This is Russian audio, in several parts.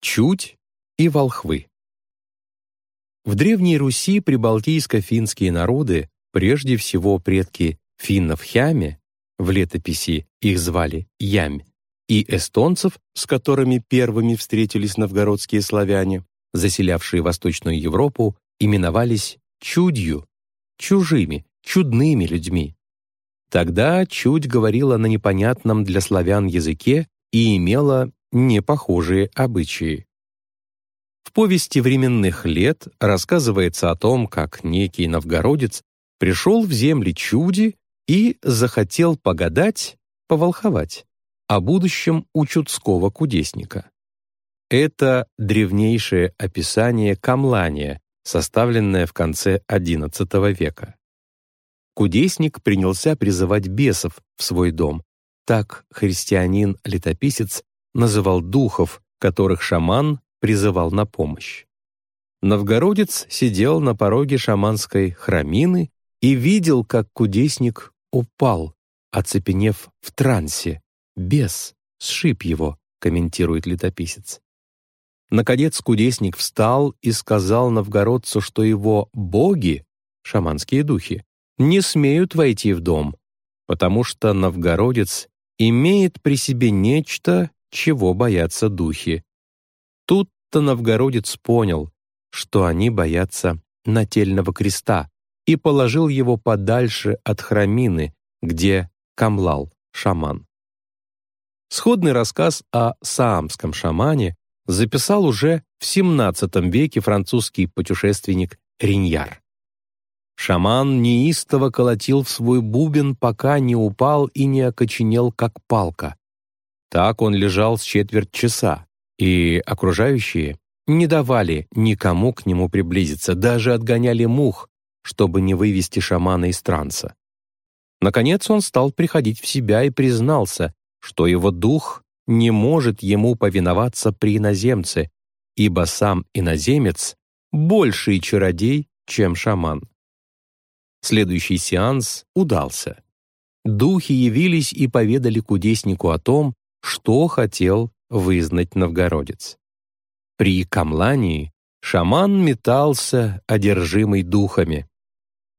Чуть и волхвы. В Древней Руси прибалтийско-финские народы, прежде всего предки финнов-хяме, в летописи их звали Ямь, и эстонцев, с которыми первыми встретились новгородские славяне, заселявшие Восточную Европу, именовались чудью, чужими, чудными людьми. Тогда чудь говорила на непонятном для славян языке и имела непохожие обычаи. В повести временных лет рассказывается о том, как некий новгородец пришел в земли чуди и захотел погадать, поволховать о будущем у чудского кудесника. Это древнейшее описание камлания, составленное в конце XI века. Кудесник принялся призывать бесов в свой дом. Так христианин-летописец называл духов, которых шаман призывал на помощь. Новгородец сидел на пороге шаманской храмины и видел, как кудесник упал, оцепенев в трансе. Бес сшиб его, комментирует летописец. Наконец кудесник встал и сказал новгородцу, что его боги, шаманские духи, не смеют войти в дом, потому что новгородец имеет при себе нечто, чего боятся духи. Тут-то новгородец понял, что они боятся нательного креста, и положил его подальше от храмины, где камлал шаман. Сходный рассказ о саамском шамане записал уже в XVII веке французский путешественник Риньяр. Шаман неистово колотил в свой бубен, пока не упал и не окоченел, как палка. Так он лежал с четверть часа, и окружающие не давали никому к нему приблизиться, даже отгоняли мух, чтобы не вывести шамана из транса. Наконец он стал приходить в себя и признался, что его дух не может ему повиноваться при иноземце, ибо сам иноземец — больший чародей, чем шаман. Следующий сеанс удался. Духи явились и поведали кудеснику о том, что хотел вызнать новгородец. При камлании шаман метался, одержимый духами.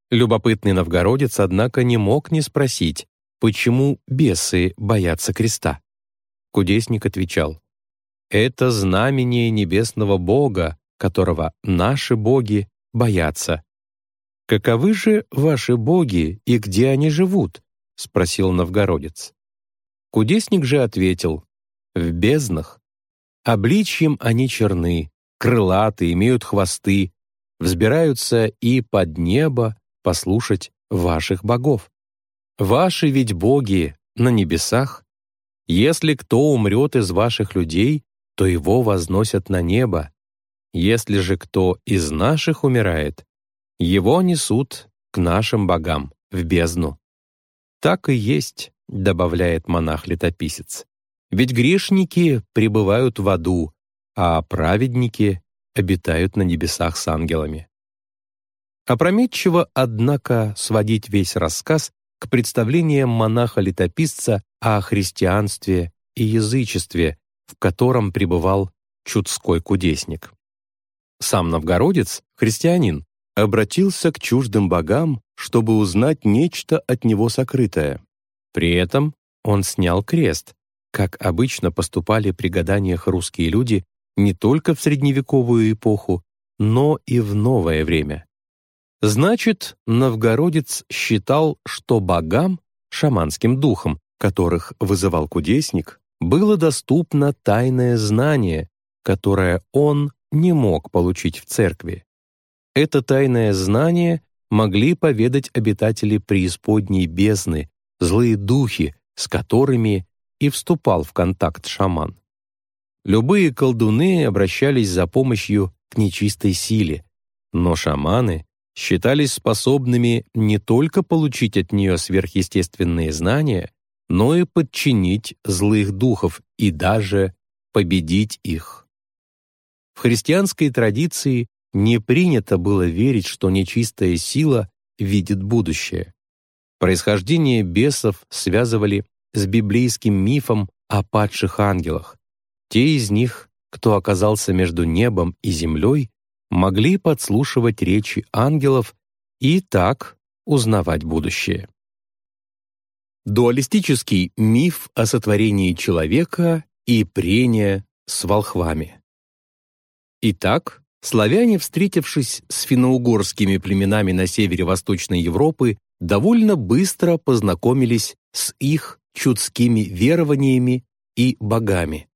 Любопытный новгородец, однако, не мог не спросить, почему бесы боятся креста. Кудесник отвечал, «Это знамение небесного Бога, которого наши боги боятся». «Каковы же ваши боги и где они живут?» — спросил новгородец. Кудесник же ответил, «В безднах. Обличьем они черны, крылаты, имеют хвосты, взбираются и под небо послушать ваших богов. Ваши ведь боги на небесах. Если кто умрет из ваших людей, то его возносят на небо. Если же кто из наших умирает, его несут к нашим богам в бездну. Так и есть, добавляет монах-летописец. Ведь грешники пребывают в аду, а праведники обитают на небесах с ангелами. Опрометчиво, однако, сводить весь рассказ к представлениям монаха-летописца о христианстве и язычестве, в котором пребывал чудской кудесник. Сам новгородец, христианин, обратился к чуждым богам, чтобы узнать нечто от него сокрытое. При этом он снял крест, как обычно поступали при гаданиях русские люди не только в средневековую эпоху, но и в новое время. Значит, новгородец считал, что богам, шаманским духам, которых вызывал кудесник, было доступно тайное знание, которое он не мог получить в церкви. Это тайное знание могли поведать обитатели преисподней бездны, злые духи, с которыми и вступал в контакт шаман. Любые колдуны обращались за помощью к нечистой силе, но шаманы считались способными не только получить от нее сверхъестественные знания, но и подчинить злых духов и даже победить их. В христианской традиции не принято было верить, что нечистая сила видит будущее. Происхождение бесов связывали с библейским мифом о падших ангелах. Те из них, кто оказался между небом и землей, могли подслушивать речи ангелов и так узнавать будущее. Дуалистический миф о сотворении человека и прения с волхвами. Итак, славяне, встретившись с финно-угорскими племенами на севере Восточной Европы, довольно быстро познакомились с их чудскими верованиями и богами.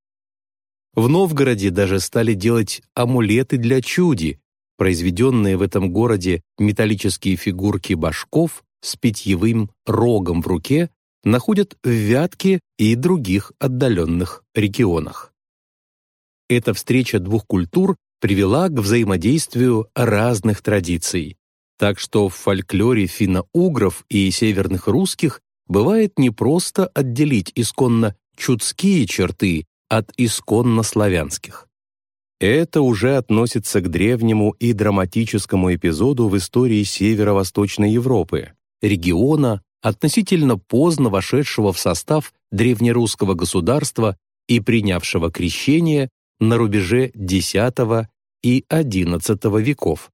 В Новгороде даже стали делать амулеты для чуди, произведенные в этом городе металлические фигурки башков с питьевым рогом в руке находят в Вятке и других отдаленных регионах. Эта встреча двух культур привела к взаимодействию разных традиций, так что в фольклоре финно-угров и северных русских бывает непросто отделить исконно чудские черты от исконно славянских. Это уже относится к древнему и драматическому эпизоду в истории северо-восточной Европы, региона, относительно поздно вошедшего в состав древнерусского государства и принявшего крещение на рубеже X и XI веков.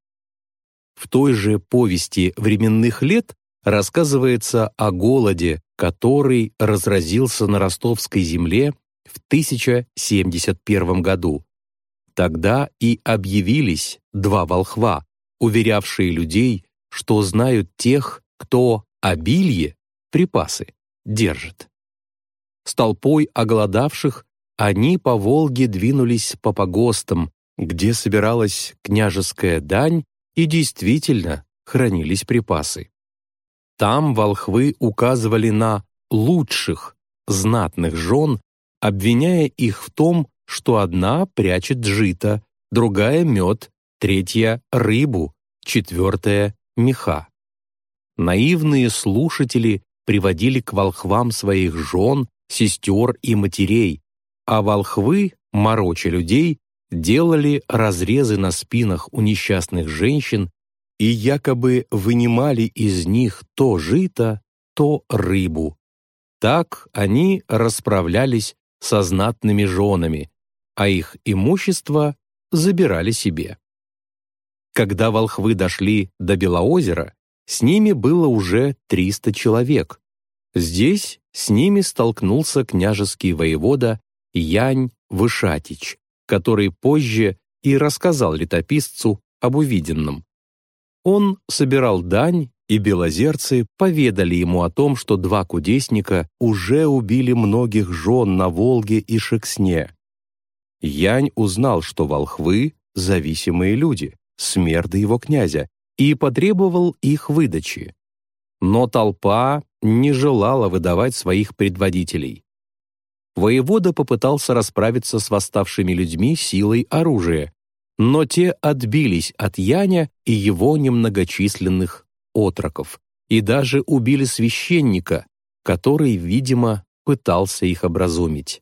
В той же повести временных лет рассказывается о голоде, который разразился на ростовской земле в 1071 году, Тогда и объявились два волхва, уверявшие людей, что знают тех, кто обилье, припасы, держит. С толпой оголодавших они по Волге двинулись по погостам, где собиралась княжеская дань и действительно хранились припасы. Там волхвы указывали на лучших, знатных жен, обвиняя их в том, что одна прячет жито, другая — мед, третья — рыбу, четвертая — меха. Наивные слушатели приводили к волхвам своих жен, сестер и матерей, а волхвы, мороча людей, делали разрезы на спинах у несчастных женщин и якобы вынимали из них то жито, то рыбу. Так они расправлялись со знатными женами, а их имущество забирали себе. Когда волхвы дошли до Белоозера, с ними было уже 300 человек. Здесь с ними столкнулся княжеский воевода Янь Вышатич, который позже и рассказал летописцу об увиденном. Он собирал дань, и белозерцы поведали ему о том, что два кудесника уже убили многих жен на Волге и Шексне, Янь узнал, что волхвы — зависимые люди, смерды его князя, и потребовал их выдачи. Но толпа не желала выдавать своих предводителей. Воевода попытался расправиться с восставшими людьми силой оружия, но те отбились от Яня и его немногочисленных отроков и даже убили священника, который, видимо, пытался их образумить.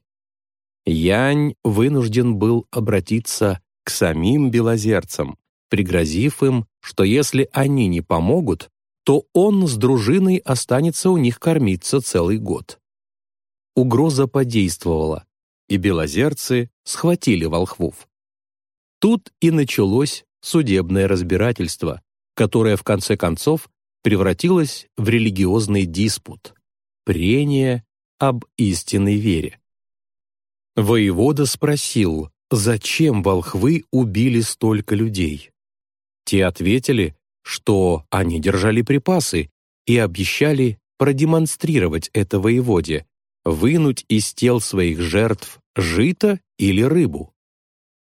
Янь вынужден был обратиться к самим белозерцам, пригрозив им, что если они не помогут, то он с дружиной останется у них кормиться целый год. Угроза подействовала, и белозерцы схватили волхвов. Тут и началось судебное разбирательство, которое в конце концов превратилось в религиозный диспут, прение об истинной вере. Воевода спросил, зачем волхвы убили столько людей. Те ответили, что они держали припасы и обещали продемонстрировать это воеводе, вынуть из тел своих жертв жито или рыбу.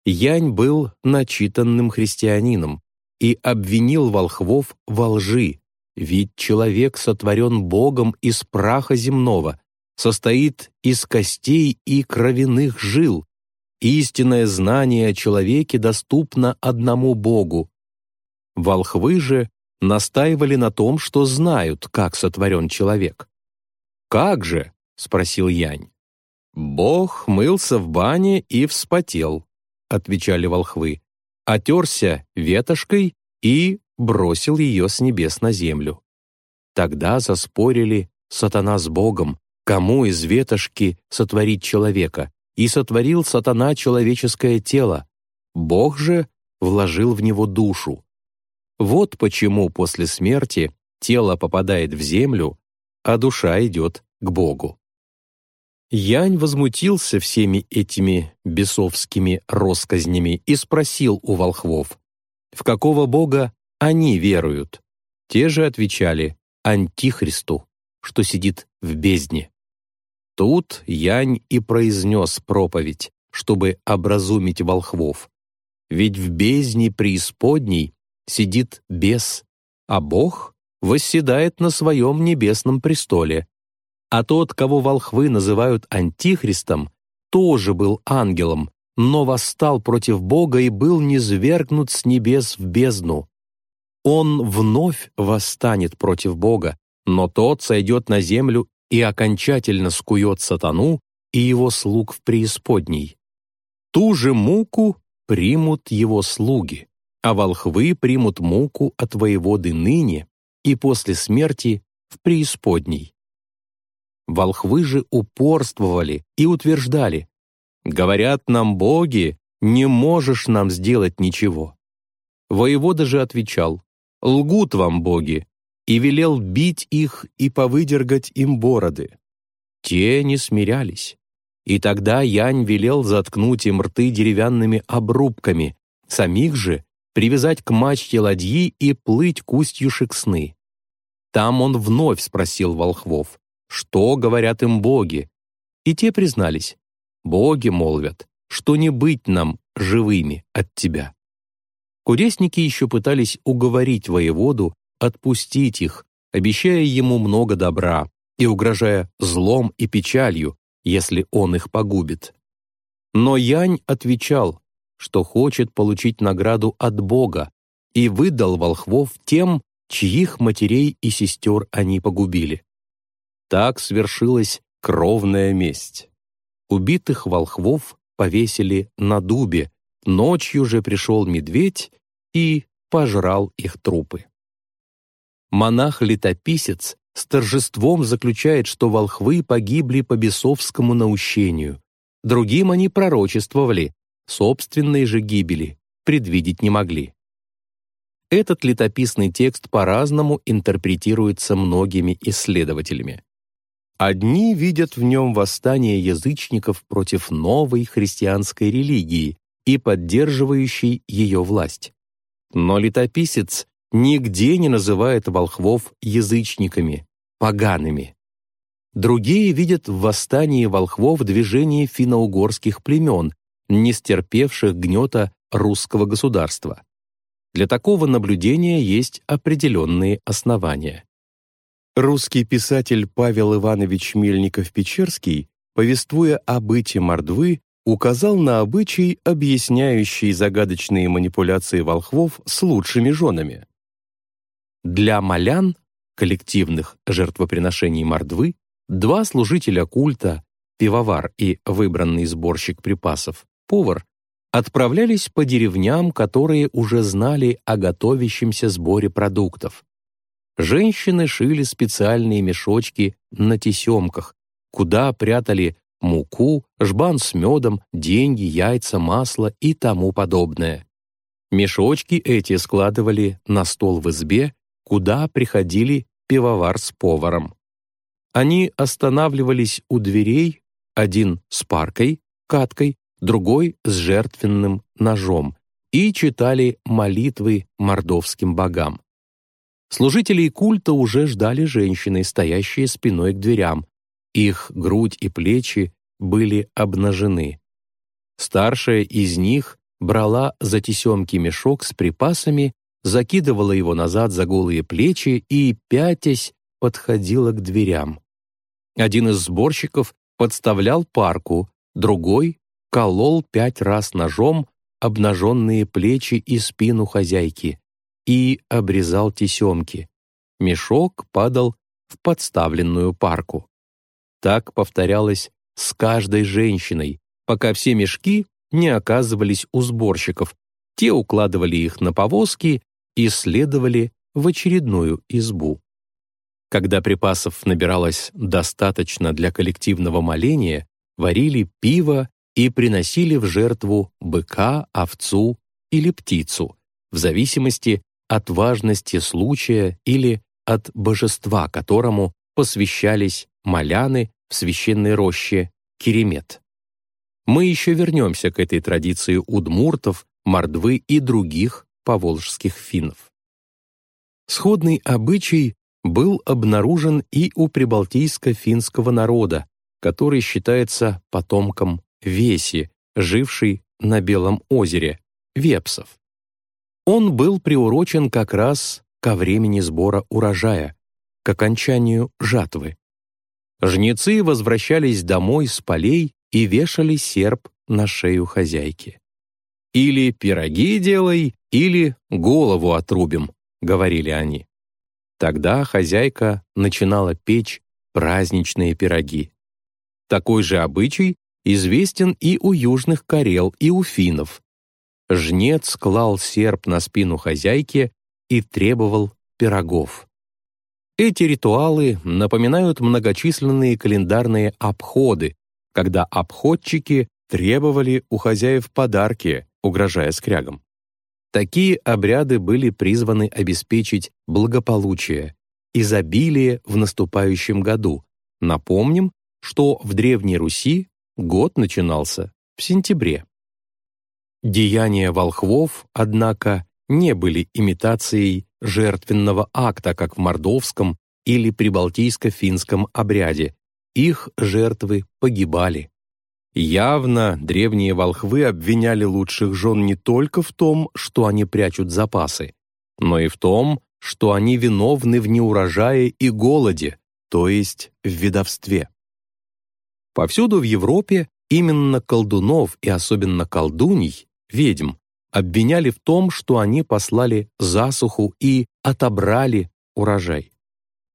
Янь был начитанным христианином и обвинил волхвов во лжи, ведь человек сотворен Богом из праха земного, состоит из костей и кровяных жил. Истинное знание о человеке доступно одному Богу. Волхвы же настаивали на том, что знают, как сотворен человек. «Как же?» — спросил Янь. «Бог мылся в бане и вспотел», — отвечали волхвы, отерся ветошкой и бросил ее с небес на землю. Тогда заспорили сатана с Богом, кому из ветошки сотворить человека, и сотворил сатана человеческое тело. Бог же вложил в него душу. Вот почему после смерти тело попадает в землю, а душа идет к Богу. Янь возмутился всеми этими бесовскими россказнями и спросил у волхвов, в какого бога они веруют. Те же отвечали «Антихристу», что сидит в бездне. Тут Янь и произнес проповедь, чтобы образумить волхвов. Ведь в бездне преисподней сидит бес, а Бог восседает на своем небесном престоле. А тот, кого волхвы называют антихристом, тоже был ангелом, но восстал против Бога и был низвергнут с небес в бездну. Он вновь восстанет против Бога, но тот сойдет на землю и окончательно скует сатану и его слуг в преисподней. Ту же муку примут его слуги, а волхвы примут муку от воеводы ныне и после смерти в преисподней. Волхвы же упорствовали и утверждали, «Говорят нам боги, не можешь нам сделать ничего». Воевода же отвечал, «Лгут вам боги», и велел бить их и повыдергать им бороды. Те не смирялись. И тогда Янь велел заткнуть им рты деревянными обрубками, самих же привязать к мачте ладьи и плыть к устью Шексны. Там он вновь спросил волхвов, что говорят им боги, и те признались, боги молвят, что не быть нам живыми от тебя. Кудесники еще пытались уговорить воеводу отпустить их, обещая ему много добра и угрожая злом и печалью, если он их погубит. Но Янь отвечал, что хочет получить награду от Бога, и выдал волхвов тем, чьих матерей и сестер они погубили. Так свершилась кровная месть. Убитых волхвов повесили на дубе, ночью же пришел медведь и пожрал их трупы. Монах-летописец с торжеством заключает, что волхвы погибли по бесовскому наущению. Другим они пророчествовали, собственной же гибели предвидеть не могли. Этот летописный текст по-разному интерпретируется многими исследователями. Одни видят в нем восстание язычников против новой христианской религии и поддерживающей ее власть. Но летописец нигде не называет волхвов язычниками, погаными. Другие видят в восстании волхвов движение финно-угорских племен, не стерпевших гнета русского государства. Для такого наблюдения есть определенные основания. Русский писатель Павел Иванович Мельников-Печерский, повествуя о быте мордвы, указал на обычай, объясняющий загадочные манипуляции волхвов с лучшими женами. Для молян, коллективных жертвоприношений мордвы, два служителя культа, пивовар и выбранный сборщик припасов, повар, отправлялись по деревням, которые уже знали о готовящемся сборе продуктов. Женщины шили специальные мешочки на тесемках, куда прятали муку, жбан с медом, деньги, яйца, масло и тому подобное. Мешочки эти складывали на стол в избе куда приходили пивовар с поваром. Они останавливались у дверей, один с паркой, каткой, другой с жертвенным ножом, и читали молитвы мордовским богам. Служителей культа уже ждали женщины, стоящие спиной к дверям. Их грудь и плечи были обнажены. Старшая из них брала за тесемки мешок с припасами закидывала его назад за голые плечи и, пятясь, подходила к дверям. Один из сборщиков подставлял парку, другой колол пять раз ножом обнаженные плечи и спину хозяйки и обрезал тесемки. Мешок падал в подставленную парку. Так повторялось с каждой женщиной, пока все мешки не оказывались у сборщиков. Те укладывали их на повозки и следовали в очередную избу. Когда припасов набиралось достаточно для коллективного моления, варили пиво и приносили в жертву быка, овцу или птицу, в зависимости от важности случая или от божества, которому посвящались маляны в священной роще Керемет. Мы еще вернемся к этой традиции удмуртов, мордвы и других поволжских финнов. Сходный обычай был обнаружен и у прибалтийско-финского народа, который считается потомком Веси, живший на Белом озере, Вепсов. Он был приурочен как раз ко времени сбора урожая, к окончанию жатвы. Жнецы возвращались домой с полей и вешали серп на шею хозяйки. «Или пироги делай, или голову отрубим», — говорили они. Тогда хозяйка начинала печь праздничные пироги. Такой же обычай известен и у южных карел, и у финнов. Жнец клал серп на спину хозяйки и требовал пирогов. Эти ритуалы напоминают многочисленные календарные обходы, когда обходчики требовали у хозяев подарки, угрожая скрягам. Такие обряды были призваны обеспечить благополучие, изобилие в наступающем году. Напомним, что в Древней Руси год начинался в сентябре. Деяния волхвов, однако, не были имитацией жертвенного акта, как в мордовском или прибалтийско-финском обряде. Их жертвы погибали. Явно древние волхвы обвиняли лучших жен не только в том, что они прячут запасы, но и в том, что они виновны в неурожае и голоде, то есть в ведовстве. Повсюду в Европе именно колдунов и особенно колдуней, ведьм, обвиняли в том, что они послали засуху и отобрали урожай.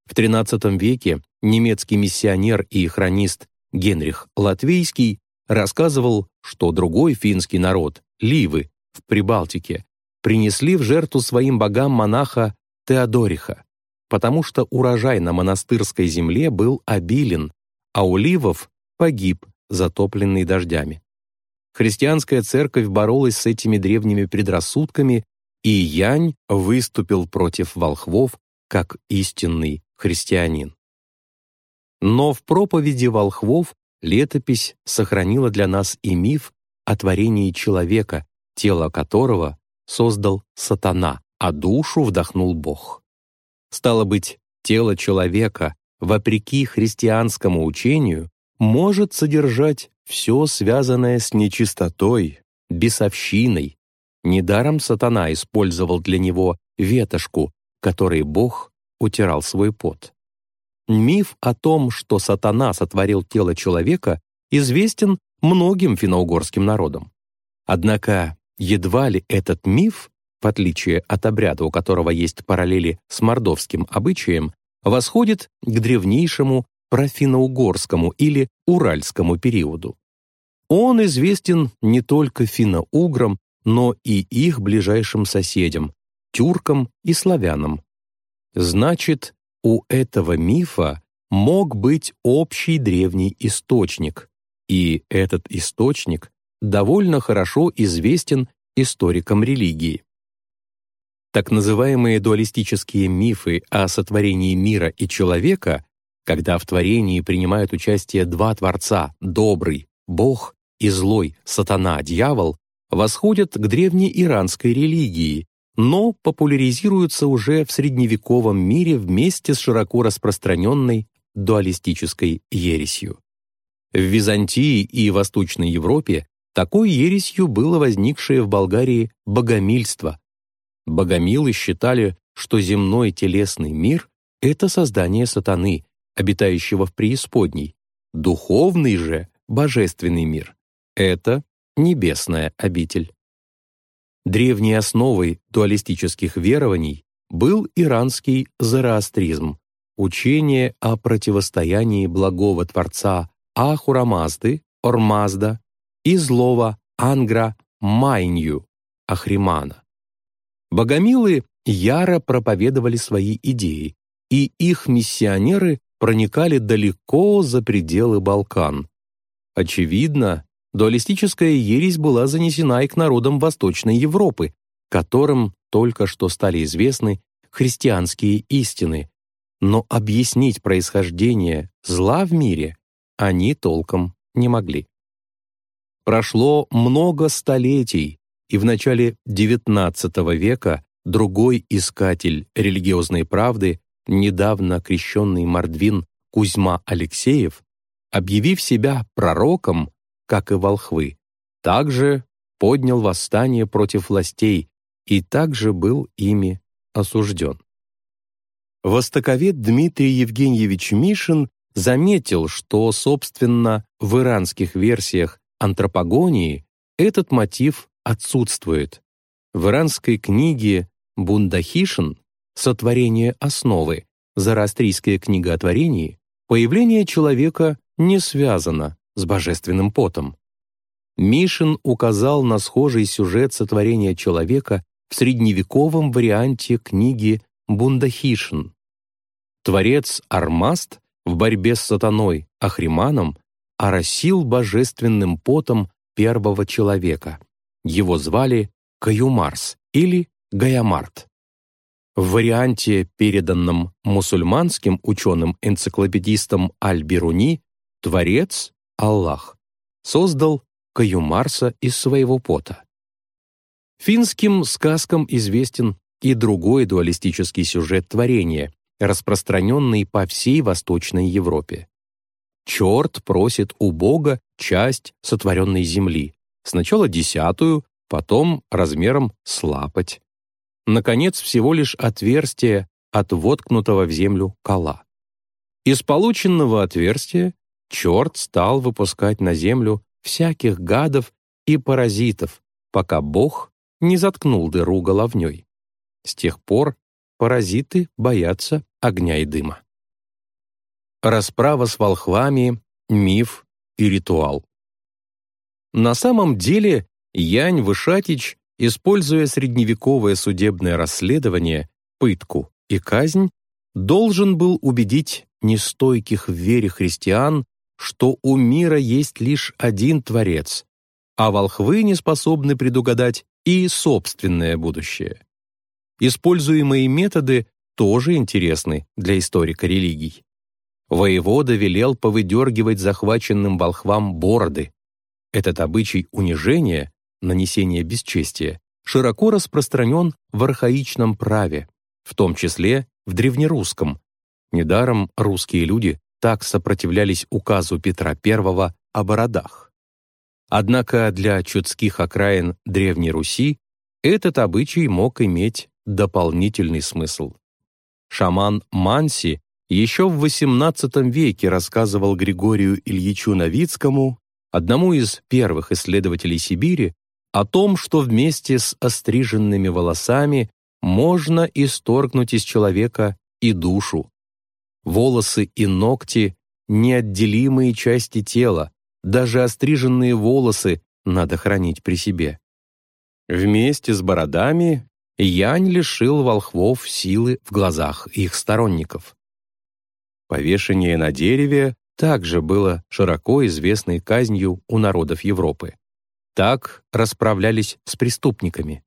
В XIII веке немецкий миссионер и хронист Генрих Латвийский рассказывал, что другой финский народ, Ливы, в Прибалтике, принесли в жертву своим богам монаха Теодориха, потому что урожай на монастырской земле был обилен, а у ливов погиб, затопленный дождями. Христианская церковь боролась с этими древними предрассудками, и Янь выступил против волхвов как истинный христианин. Но в проповеди волхвов летопись сохранила для нас и миф о творении человека, тело которого создал сатана, а душу вдохнул Бог. Стало быть, тело человека, вопреки христианскому учению, может содержать все связанное с нечистотой, бесовщиной. Недаром сатана использовал для него ветошку, которой Бог утирал свой пот. Миф о том, что сатана сотворил тело человека, известен многим финно-угорским народам. Однако едва ли этот миф, в отличие от обряда, у которого есть параллели с мордовским обычаем, восходит к древнейшему профинно-угорскому или уральскому периоду. Он известен не только финно-уграм, но и их ближайшим соседям, тюркам и славянам. Значит, у этого мифа мог быть общий древний источник, и этот источник довольно хорошо известен историкам религии. Так называемые дуалистические мифы о сотворении мира и человека, когда в творении принимают участие два творца, добрый, Бог, и злой, сатана, дьявол, восходят к древней иранской религии, но популяризируются уже в средневековом мире вместе с широко распространенной дуалистической ересью. В Византии и Восточной Европе такой ересью было возникшее в Болгарии богомильство. Богомилы считали, что земной телесный мир — это создание сатаны, обитающего в преисподней, духовный же — божественный мир — это небесная обитель. Древней основой дуалистических верований был иранский зороастризм, учение о противостоянии благого Творца Ахурамазды, Ормазда и злого Ангра Майнью, Ахримана. Богомилы яро проповедовали свои идеи, и их миссионеры проникали далеко за пределы Балкан. Очевидно, дуалистическая ересь была занесена и к народам Восточной Европы, которым только что стали известны христианские истины, но объяснить происхождение зла в мире они толком не могли. Прошло много столетий, и в начале XIX века другой искатель религиозной правды, недавно крещенный Мордвин Кузьма Алексеев, объявив себя пророком, как и волхвы, также поднял восстание против властей и также был ими осужден. Востоковед Дмитрий Евгеньевич Мишин заметил, что, собственно, в иранских версиях антропогонии этот мотив отсутствует. В иранской книге «Бундахишин» «Сотворение основы» Зороастрийская книга о творении появление человека не связано с божественным потом. Мишин указал на схожий сюжет сотворения человека в средневековом варианте книги Бундахишин. Творец Армаст в борьбе с сатаной Ахриманом оросил божественным потом первого человека. Его звали Каюмарс или Гаямарт. В варианте, переданном мусульманским ученым-энциклопедистом Аль-Бируни, Творец, Аллах, создал Каюмарса из своего пота. Финским сказкам известен и другой дуалистический сюжет творения, распространенный по всей Восточной Европе. Черт просит у Бога часть сотворенной земли, сначала десятую, потом размером с лапоть. Наконец, всего лишь отверстие от воткнутого в землю кола. Из полученного отверстия черт стал выпускать на землю всяких гадов и паразитов, пока Бог не заткнул дыру головней. С тех пор паразиты боятся огня и дыма. Расправа с волхвами, миф и ритуал. На самом деле Янь Вышатич, используя средневековое судебное расследование, пытку и казнь, должен был убедить нестойких в вере христиан, что у мира есть лишь один Творец, а волхвы не способны предугадать и собственное будущее. Используемые методы тоже интересны для историка религий. Воевода велел повыдергивать захваченным волхвам бороды. Этот обычай унижения, нанесения бесчестия, широко распространен в архаичном праве, в том числе в древнерусском. Недаром русские люди так сопротивлялись указу Петра I о бородах. Однако для чудских окраин Древней Руси этот обычай мог иметь дополнительный смысл. Шаман Манси еще в XVIII веке рассказывал Григорию Ильичу Новицкому, одному из первых исследователей Сибири, о том, что вместе с остриженными волосами можно исторгнуть из человека и душу. Волосы и ногти — неотделимые части тела, даже остриженные волосы надо хранить при себе. Вместе с бородами Янь лишил волхвов силы в глазах их сторонников. Повешение на дереве также было широко известной казнью у народов Европы. Так расправлялись с преступниками.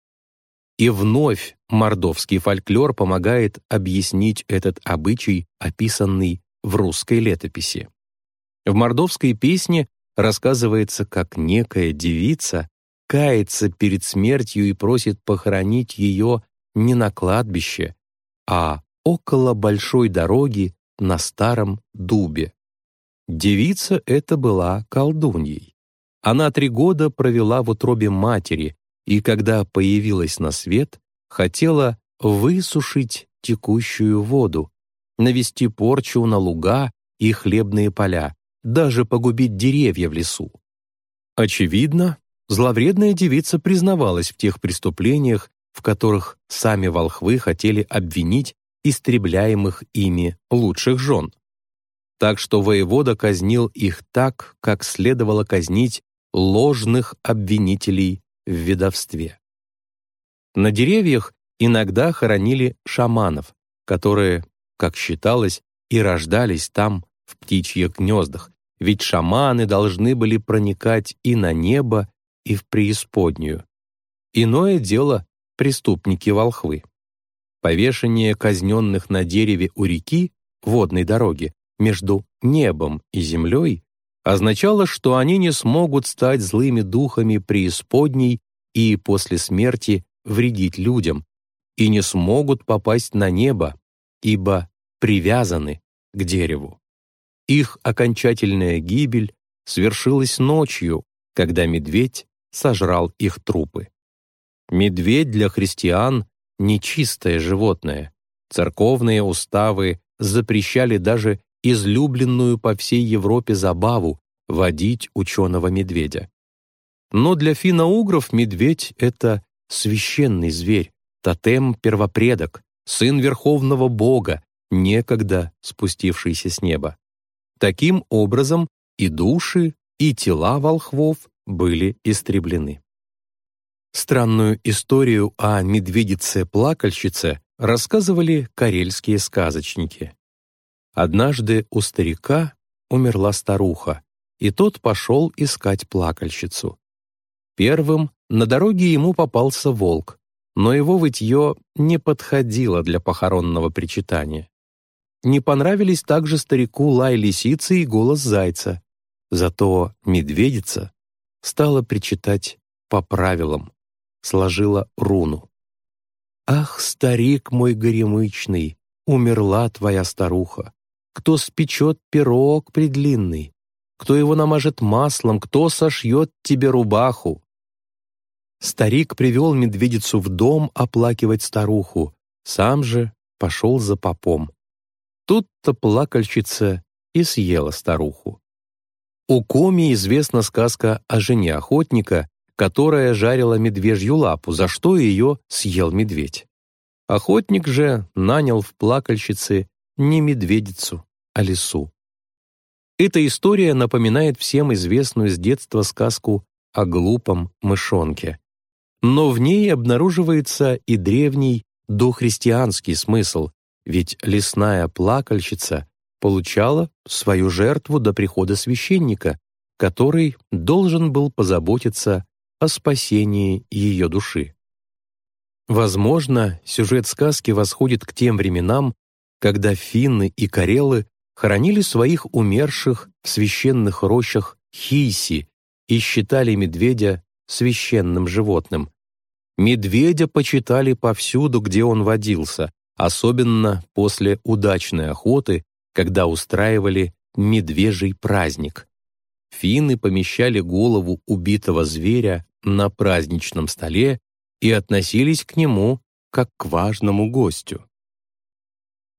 И вновь мордовский фольклор помогает объяснить этот обычай, описанный в русской летописи. В мордовской песне рассказывается, как некая девица кается перед смертью и просит похоронить ее не на кладбище, а около большой дороги на старом дубе. Девица эта была колдуньей. Она три года провела в утробе матери, и когда появилась на свет, хотела высушить текущую воду, навести порчу на луга и хлебные поля, даже погубить деревья в лесу. Очевидно, зловредная девица признавалась в тех преступлениях, в которых сами волхвы хотели обвинить истребляемых ими лучших жен. Так что воевода казнил их так, как следовало казнить ложных обвинителей в ведовстве. На деревьях иногда хоронили шаманов, которые, как считалось, и рождались там, в птичьих гнездах, ведь шаманы должны были проникать и на небо, и в преисподнюю. Иное дело — преступники-волхвы. Повешение казненных на дереве у реки, водной дороги, между небом и землей, означало, что они не смогут стать злыми духами преисподней и после смерти вредить людям, и не смогут попасть на небо, ибо привязаны к дереву. Их окончательная гибель свершилась ночью, когда медведь сожрал их трупы. Медведь для христиан — нечистое животное. Церковные уставы запрещали даже излюбленную по всей Европе забаву водить ученого-медведя. Но для финно-угров медведь — это священный зверь, тотем-первопредок, сын верховного бога, некогда спустившийся с неба. Таким образом, и души, и тела волхвов были истреблены. Странную историю о медведице-плакальщице рассказывали карельские сказочники. Однажды у старика умерла старуха, и тот пошел искать плакальщицу. Первым на дороге ему попался волк, но его вытье не подходило для похоронного причитания. Не понравились также старику лай лисицы и голос зайца. Зато медведица стала причитать по правилам, сложила руну. «Ах, старик мой горемычный, умерла твоя старуха! Кто спечет пирог предлинный? Кто его намажет маслом? Кто сошьет тебе рубаху? Старик привел медведицу в дом оплакивать старуху, сам же пошел за попом. Тут-то плакальщица и съела старуху. У Коми известна сказка о жене охотника, которая жарила медвежью лапу, за что ее съел медведь. Охотник же нанял в плакальщице не медведицу, а лису. Эта история напоминает всем известную с детства сказку о глупом мышонке но в ней обнаруживается и древний дохристианский смысл, ведь лесная плакальщица получала свою жертву до прихода священника, который должен был позаботиться о спасении ее души. Возможно, сюжет сказки восходит к тем временам, когда финны и карелы хоронили своих умерших в священных рощах хиси и считали медведя священным животным. Медведя почитали повсюду, где он водился, особенно после удачной охоты, когда устраивали медвежий праздник. Финны помещали голову убитого зверя на праздничном столе и относились к нему как к важному гостю.